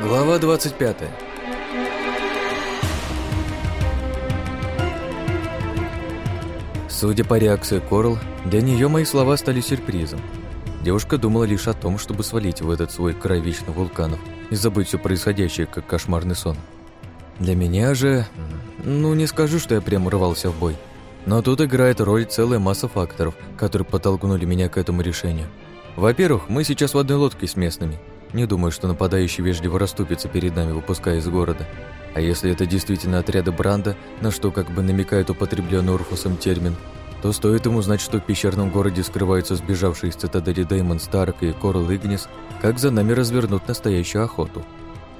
Глава 25 Судя по реакции Корл, для нее мои слова стали сюрпризом. Девушка думала лишь о том, чтобы свалить в этот свой край вечных вулканов и забыть все происходящее, как кошмарный сон. Для меня же... Ну, не скажу, что я прямо рвался в бой. Но тут играет роль целая масса факторов, которые подтолкнули меня к этому решению. Во-первых, мы сейчас в одной лодке с местными. Не думаю, что нападающий вежливо расступится перед нами, выпуская из города. А если это действительно отряды Бранда, на что как бы намекает употребленный Орфусом термин, то стоит ему знать, что в пещерном городе скрываются сбежавшие из цитадели Деймон Старк и Корл Игнис, как за нами развернут настоящую охоту.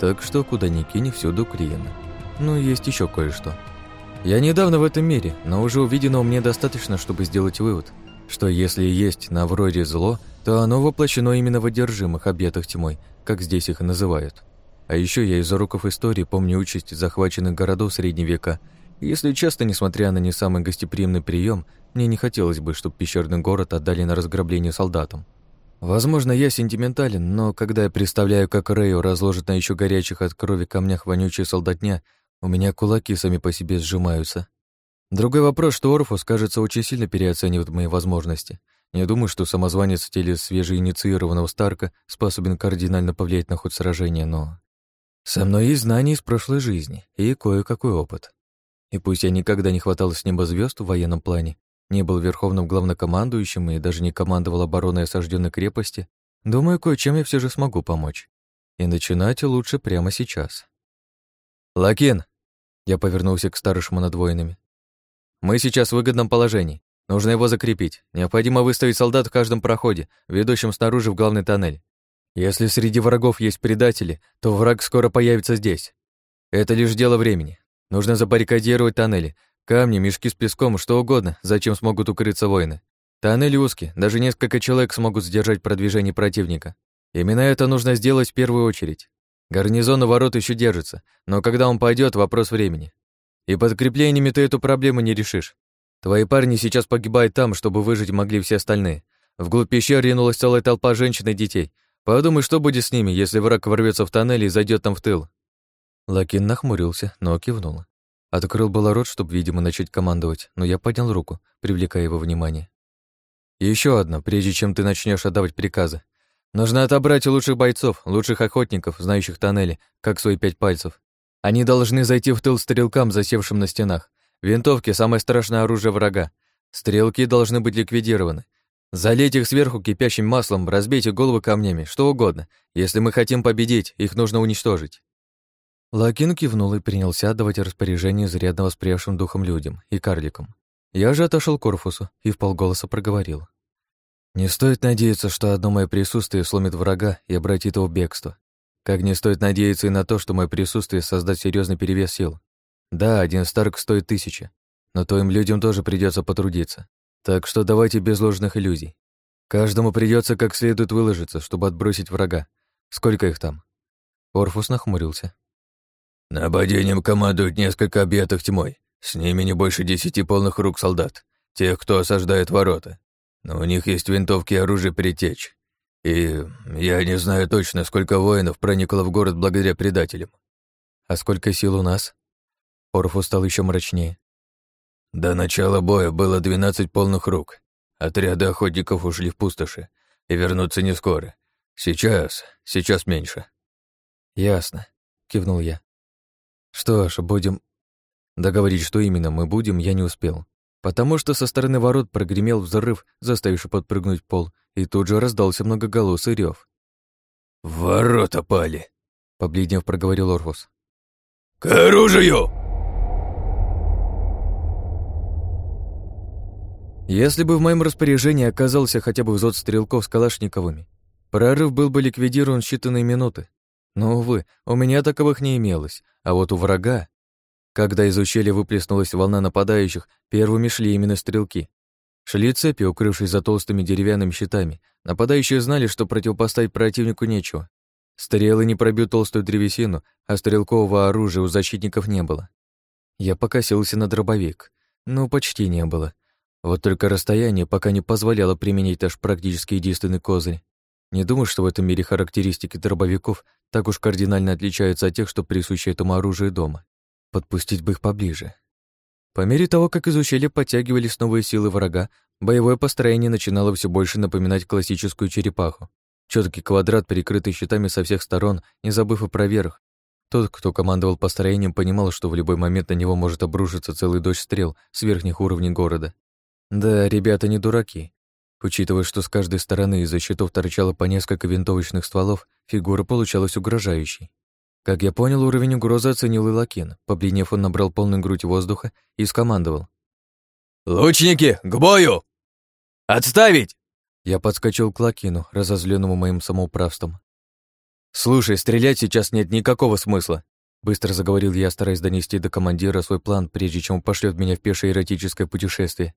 Так что куда ни кинь, всюду Криена. Ну, есть еще кое-что. Я недавно в этом мире, но уже увиденного мне достаточно, чтобы сделать вывод, что если есть на вроде зло, то оно воплощено именно в одержимых, объятых тьмой, как здесь их называют. А еще я из уроков истории помню участь захваченных городов средние века. И если честно, несмотря на не самый гостеприимный прием, мне не хотелось бы, чтобы пещерный город отдали на разграбление солдатам. Возможно, я сентиментален, но когда я представляю, как Рэю разложит на еще горячих от крови камнях вонючие солдатня, у меня кулаки сами по себе сжимаются. Другой вопрос, что Орфус, кажется, очень сильно переоценивает мои возможности. Не думаю, что самозванец в теле свежеинициированного Старка способен кардинально повлиять на ход сражения, но... Со мной есть знания из прошлой жизни и кое-какой опыт. И пусть я никогда не хватал с неба звезд в военном плане, не был верховным главнокомандующим и даже не командовал обороной осажденной крепости, думаю, кое-чем я все же смогу помочь. И начинать лучше прямо сейчас. «Лакин!» Я повернулся к старшему над воинами. «Мы сейчас в выгодном положении. Нужно его закрепить. Необходимо выставить солдат в каждом проходе, ведущем снаружи в главный тоннель. Если среди врагов есть предатели, то враг скоро появится здесь. Это лишь дело времени. Нужно забаррикадировать тоннели, Камни, мешки с песком, что угодно, зачем смогут укрыться воины. Тоннели узкие, даже несколько человек смогут сдержать продвижение противника. Именно это нужно сделать в первую очередь. Гарнизон у ворот еще держится, но когда он пойдет, вопрос времени. И подкреплениями ты эту проблему не решишь. Твои парни сейчас погибают там, чтобы выжить могли все остальные. Вглубь пещер ринулась целая толпа женщин и детей. Подумай, что будет с ними, если враг ворвется в тоннель и зайдет там в тыл. Лакин нахмурился, но кивнул. Открыл было рот, чтобы, видимо, начать командовать, но я поднял руку, привлекая его внимание. еще одно, прежде чем ты начнешь отдавать приказы. Нужно отобрать лучших бойцов, лучших охотников, знающих тоннели, как свои пять пальцев. Они должны зайти в тыл стрелкам, засевшим на стенах. Винтовки — самое страшное оружие врага. Стрелки должны быть ликвидированы. Залейте их сверху кипящим маслом, разбейте головы камнями, что угодно. Если мы хотим победить, их нужно уничтожить. Лакин кивнул и принялся отдавать распоряжение изрядно восприявшим духом людям и карликам. Я же отошел к корпусу и в полголоса проговорил. Не стоит надеяться, что одно мое присутствие сломит врага и обратит его в бегство. Как не стоит надеяться и на то, что мое присутствие создаст серьезный перевес сил. Да, один Старк стоит тысячи, но твоим людям тоже придется потрудиться. Так что давайте без ложных иллюзий. Каждому придется как следует выложиться, чтобы отбросить врага. Сколько их там? Орфус нахмурился. Нападением командуют несколько объятых тьмой. С ними не больше десяти полных рук солдат, тех, кто осаждает ворота. Но у них есть винтовки и оружие притечь. И я не знаю точно, сколько воинов проникло в город благодаря предателям. А сколько сил у нас? Орфу стал еще мрачнее. До начала боя было двенадцать полных рук. Отряды охотников ушли в пустоши и вернутся не скоро. Сейчас, сейчас меньше. Ясно, кивнул я. Что ж, будем... Договорить, что именно мы будем, я не успел, потому что со стороны ворот прогремел взрыв, заставивший подпрыгнуть пол, и тут же раздался многоголосый рев. «Ворота пали!» — побледнев проговорил Орфус. «К оружию!» Если бы в моем распоряжении оказался хотя бы взвод стрелков с калашниковыми, прорыв был бы ликвидирован считанные минуты. Но, увы, у меня таковых не имелось, а вот у врага... Когда из ущелья выплеснулась волна нападающих, первыми шли именно стрелки. Шли цепи, укрывшись за толстыми деревянными щитами. Нападающие знали, что противопоставить противнику нечего. Стрелы не пробьют толстую древесину, а стрелкового оружия у защитников не было. Я покосился на дробовик. Ну, почти не было. Вот только расстояние пока не позволяло применить аж практически единственный козырь. Не думаю, что в этом мире характеристики дробовиков так уж кардинально отличаются от тех, что присущи этому оружию дома. Подпустить бы их поближе. По мере того, как из ущелья подтягивались новые силы врага, боевое построение начинало все больше напоминать классическую черепаху. Четкий квадрат, перекрытый щитами со всех сторон, не забыв и про верх. Тот, кто командовал построением, понимал, что в любой момент на него может обрушиться целый дождь стрел с верхних уровней города. Да, ребята не дураки. Учитывая, что с каждой стороны из-за щитов торчало по несколько винтовочных стволов, фигура получалась угрожающей. Как я понял, уровень угрозы оценил и Лакин. Побледнев, он набрал полную грудь воздуха и скомандовал. «Лучники, к бою! Отставить!» Я подскочил к Лакину, разозленному моим самоуправством. «Слушай, стрелять сейчас нет никакого смысла», быстро заговорил я, стараясь донести до командира свой план, прежде чем пошлет меня в пешее эротическое путешествие.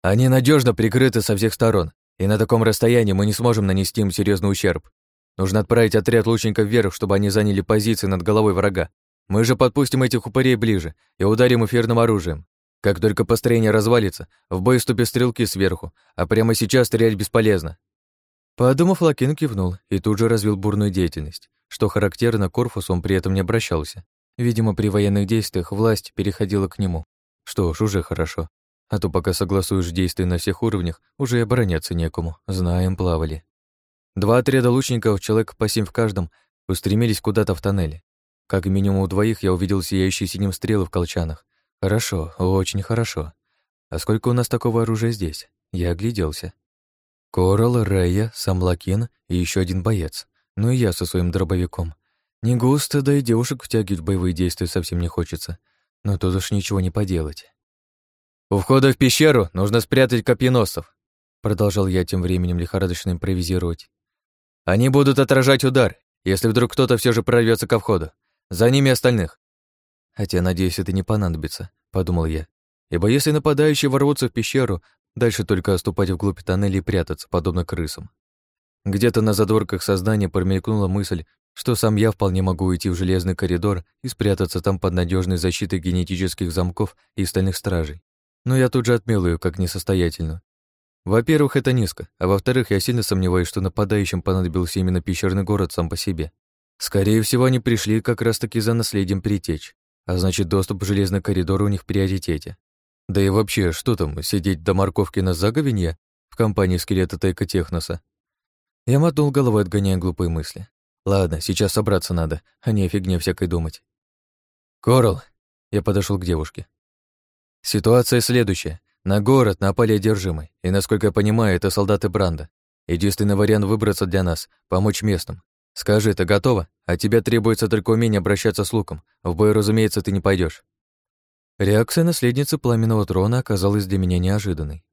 «Они надежно прикрыты со всех сторон, и на таком расстоянии мы не сможем нанести им серьезный ущерб. Нужно отправить отряд лучников вверх, чтобы они заняли позиции над головой врага. Мы же подпустим этих упырей ближе и ударим эфирным оружием. Как только построение развалится, в бой вступят стрелки сверху, а прямо сейчас стрелять бесполезно». Подумав, Лакин кивнул и тут же развил бурную деятельность. Что характерно, Корфус он при этом не обращался. Видимо, при военных действиях власть переходила к нему. Что ж, уже хорошо. А то пока согласуешь действия на всех уровнях, уже и обороняться некому. Знаем, плавали. Два отряда лучников, человек по семь в каждом, устремились куда-то в тоннеле. Как минимум у двоих я увидел сияющие синим стрелы в колчанах. Хорошо, очень хорошо. А сколько у нас такого оружия здесь? Я огляделся. Корал, Рэя, сам Лакин и еще один боец. Ну и я со своим дробовиком. Не густо, да и девушек втягивать в боевые действия совсем не хочется. Но тут уж ничего не поделать. «У входа в пещеру нужно спрятать копьеносцев», продолжал я тем временем лихорадочно импровизировать. Они будут отражать удар, если вдруг кто-то все же прорвется ко входу. За ними остальных. Хотя, надеюсь, это не понадобится, подумал я. Ибо если нападающие ворвутся в пещеру, дальше только оступать вглубь тоннеля и прятаться, подобно крысам. Где-то на задворках сознания промелькнула мысль, что сам я вполне могу уйти в железный коридор и спрятаться там под надежной защитой генетических замков и стальных стражей. Но я тут же отмел ее как несостоятельную. Во-первых, это низко, а во-вторых, я сильно сомневаюсь, что нападающим понадобился именно пещерный город сам по себе. Скорее всего, они пришли как раз-таки за наследием перетечь, а значит, доступ в железный коридор у них в приоритете. Да и вообще, что там, сидеть до морковки на заговенье в компании скелета Тейка Техноса? Я мотнул головой, отгоняя глупые мысли. Ладно, сейчас собраться надо, а не о фигне всякой думать. «Коралл!» Я подошел к девушке. «Ситуация следующая. На город напали одержимые, и, насколько я понимаю, это солдаты Бранда. Единственный вариант выбраться для нас — помочь местным. Скажи, ты готова? От тебя требуется только умение обращаться с луком. В бой, разумеется, ты не пойдешь. Реакция наследницы пламенного трона оказалась для меня неожиданной.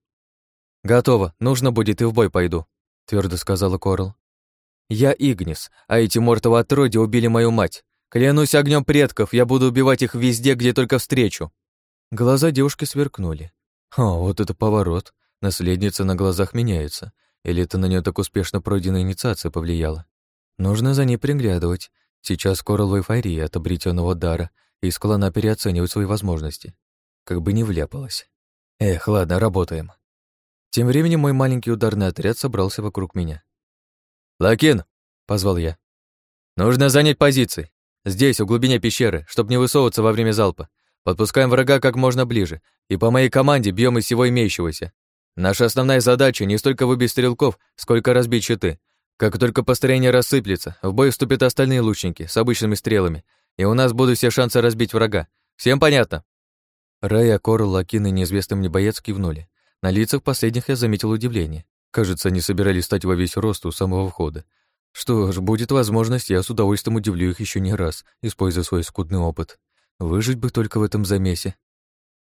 «Готово, нужно будет и в бой пойду», — твердо сказала Корл. «Я Игнис, а эти мортовы отродья убили мою мать. Клянусь огнем предков, я буду убивать их везде, где только встречу». Глаза девушки сверкнули. О, вот это поворот. Наследница на глазах меняется. Или это на нее так успешно пройденная инициация повлияла? Нужно за ней приглядывать. Сейчас скоро в эйфории от обретенного дара и склона переоценивать свои возможности. Как бы не вляпалась. Эх, ладно, работаем. Тем временем мой маленький ударный отряд собрался вокруг меня. «Лакин!» — позвал я. «Нужно занять позиции. Здесь, в глубине пещеры, чтобы не высовываться во время залпа. Подпускаем врага как можно ближе, и по моей команде бьем из всего имеющегося. Наша основная задача не столько выбить стрелков, сколько разбить щиты. Как только построение рассыплется, в бой вступят остальные лучники с обычными стрелами, и у нас будут все шансы разбить врага. Всем понятно?» Рая, Корл, Лакин и неизвестный мне боец кивнули. На лицах последних я заметил удивление. Кажется, они собирались стать во весь рост у самого входа. Что ж, будет возможность, я с удовольствием удивлю их еще не раз, используя свой скудный опыт. Выжить бы только в этом замесе.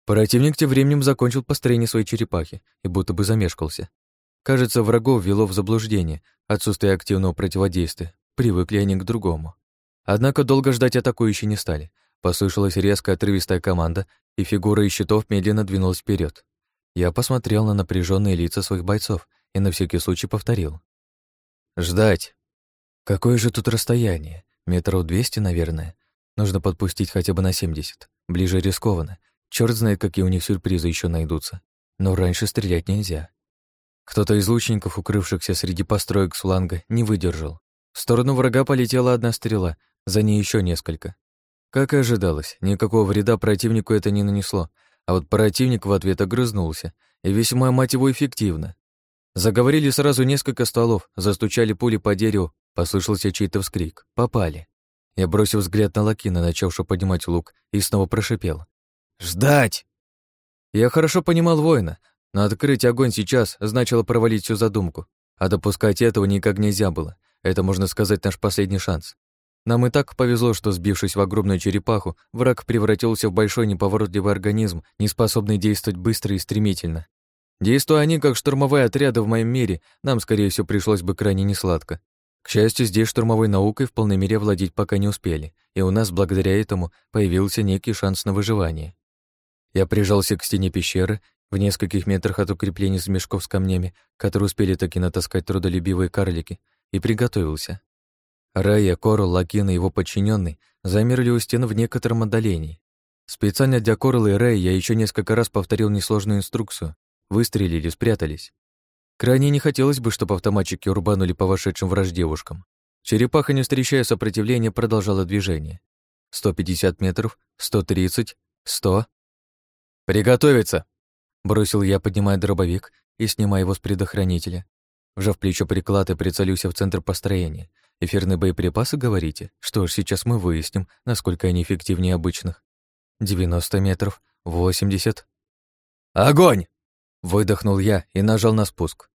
Противник тем временем закончил построение своей черепахи и будто бы замешкался. Кажется, врагов вело в заблуждение отсутствие активного противодействия. Привыкли они к другому. Однако долго ждать атакующие не стали. Послышалась резкая отрывистая команда, и фигура из щитов медленно двинулась вперед. Я посмотрел на напряженные лица своих бойцов и на всякий случай повторил. «Ждать. Какое же тут расстояние? Метров двести, наверное. Нужно подпустить хотя бы на 70. Ближе рискованно. Черт знает, какие у них сюрпризы еще найдутся. Но раньше стрелять нельзя. Кто-то из лучников, укрывшихся среди построек с фланга, не выдержал. В сторону врага полетела одна стрела, за ней еще несколько. Как и ожидалось, никакого вреда противнику это не нанесло, а вот противник в ответ огрызнулся, и весьма, мать его, эффективно. Заговорили сразу несколько стволов, застучали пули по дереву, послышался чей-то вскрик. Попали. Я бросил взгляд на Лакина, начавшего поднимать лук, и снова прошипел. «Ждать!» Я хорошо понимал воина, но открыть огонь сейчас значило провалить всю задумку, а допускать этого никак нельзя было. Это, можно сказать, наш последний шанс. Нам и так повезло, что, сбившись в огромную черепаху, враг превратился в большой неповоротливый организм, не способный действовать быстро и стремительно. Действуя они как штурмовые отряды в моем мире, нам, скорее всего, пришлось бы крайне несладко. К счастью, здесь штурмовой наукой в полной мере владеть пока не успели, и у нас благодаря этому появился некий шанс на выживание. Я прижался к стене пещеры, в нескольких метрах от укреплений из мешков с камнями, которые успели таки натаскать трудолюбивые карлики, и приготовился. Рая, Корл, Лакин и его подчиненный замерли у стены в некотором отдалении. Специально для Корла и Рая я еще несколько раз повторил несложную инструкцию. Выстрелили, спрятались. Крайне не хотелось бы, чтобы автоматчики урбанули по вошедшим враж девушкам. Черепаха, не встречая сопротивления, продолжала движение. 150 метров, 130, 100. «Приготовиться!» — бросил я, поднимая дробовик и снимая его с предохранителя. Вжав плечо приклад и прицелюсь в центр построения. Эфирные боеприпасы, говорите? Что ж, сейчас мы выясним, насколько они эффективнее обычных. 90 метров, 80. Огонь! Выдохнул я и нажал на спуск.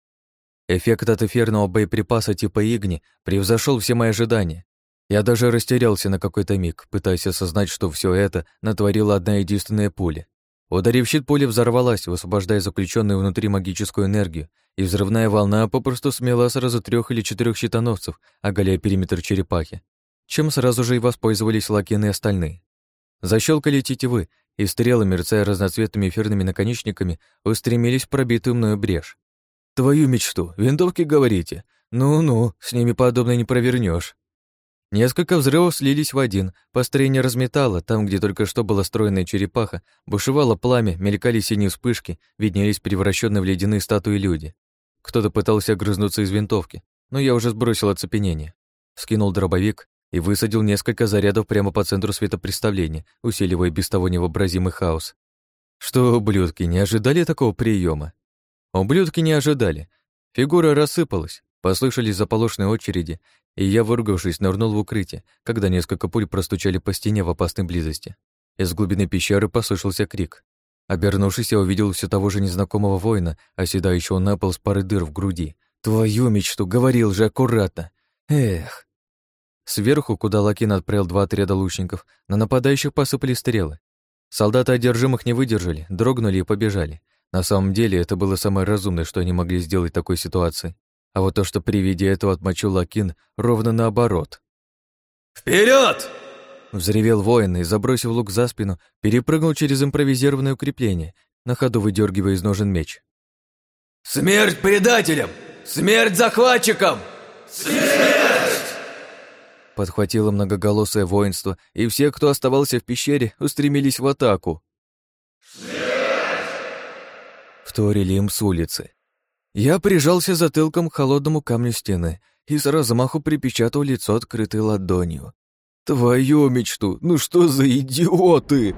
Эффект от эфирного боеприпаса типа Игни превзошел все мои ожидания. Я даже растерялся на какой-то миг, пытаясь осознать, что все это натворила одна единственная пуля. Ударив щит, пуля взорвалась, высвобождая заключенную внутри магическую энергию, и взрывная волна попросту смела сразу трех или четырех щитоновцев, оголяя периметр черепахи, чем сразу же и воспользовались лакены и остальные. Защелкали тетивы, и стрелы, мерцая разноцветными эфирными наконечниками, устремились в пробитую мною брешь. «Твою мечту, винтовки, говорите? Ну-ну, с ними подобное не провернешь. Несколько взрывов слились в один, построение разметало, там, где только что была стройная черепаха, бушевало пламя, мелькали синие вспышки, виднелись превращенные в ледяные статуи люди. Кто-то пытался огрызнуться из винтовки, но я уже сбросил оцепенение. Скинул дробовик и высадил несколько зарядов прямо по центру светопредставления, усиливая без того невообразимый хаос. Что, ублюдки, не ожидали такого приема? Ублюдки не ожидали. Фигура рассыпалась, послышались заполошные очереди, и я, выругавшись, нырнул в укрытие, когда несколько пуль простучали по стене в опасной близости. Из глубины пещеры послышался крик. Обернувшись, я увидел все того же незнакомого воина, оседающего на пол с парой дыр в груди. «Твою мечту! Говорил же аккуратно! Эх!» Сверху, куда Лакин отправил два отряда лучников, на нападающих посыпали стрелы. Солдаты одержимых не выдержали, дрогнули и побежали. На самом деле, это было самое разумное, что они могли сделать в такой ситуации. А вот то, что при виде этого отмочил Лакин, ровно наоборот. Вперед! Взревел воин и, забросив лук за спину, перепрыгнул через импровизированное укрепление, на ходу выдергивая из ножен меч. «Смерть предателям! Смерть захватчикам! Смерть!» Подхватило многоголосое воинство, и все, кто оставался в пещере, устремились в атаку. «Смерть!» Вторили им с улицы. Я прижался затылком к холодному камню стены и с размаху припечатал лицо открытой ладонью. «Твою мечту! Ну что за идиоты!»